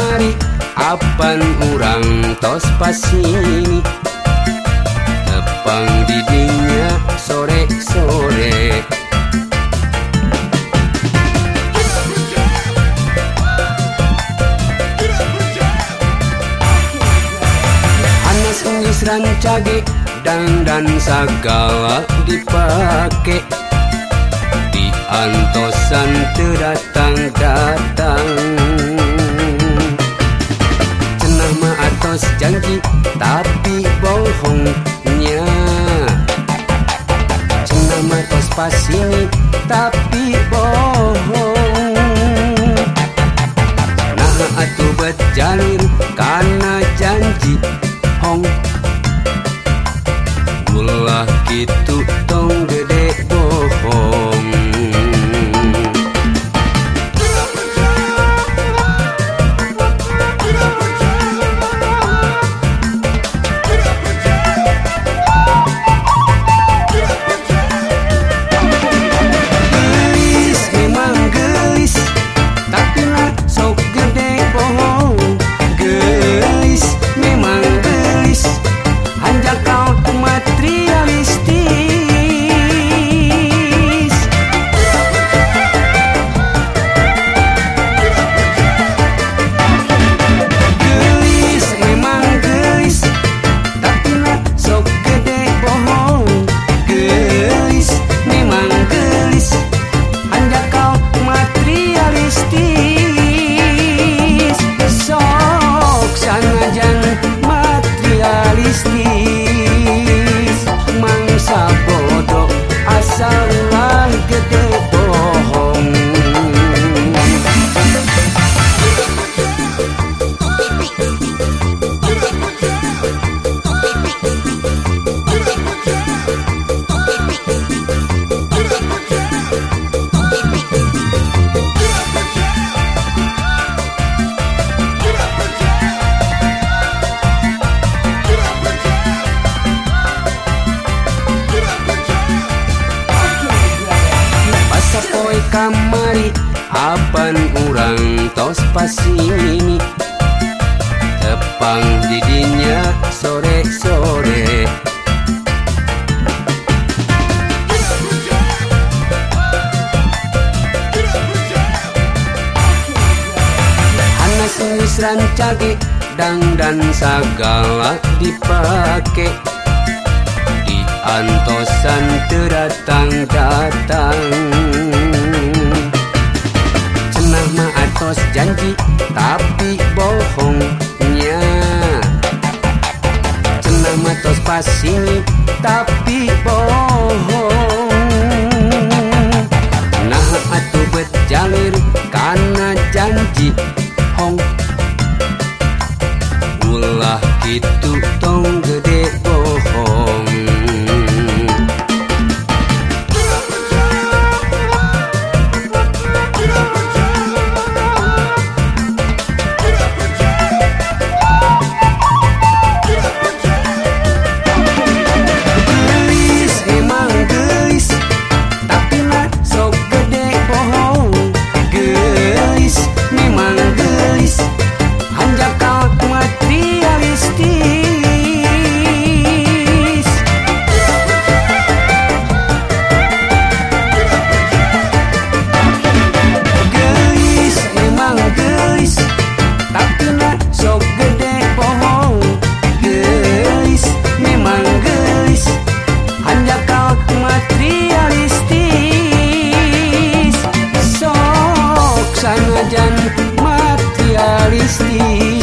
kamari Apan urang tos pasini Tepang didinya sore-sore. Anas ngeus rancage dan dan sagala dipake. Di antosan terdatang tapi bohongnya Cina mah pas sini tapi kamari Apan urang tos pasini. Tepang didinya sore-sore. Anas geus rancage dang dan sagala dipake. Di antosan terdatang datang atas janji tapi bohongnya. Cenah matos pasini tapi bohong. Nah atuh berjalir karena janji hong. Ulah gitu tong. sanajan materialistik.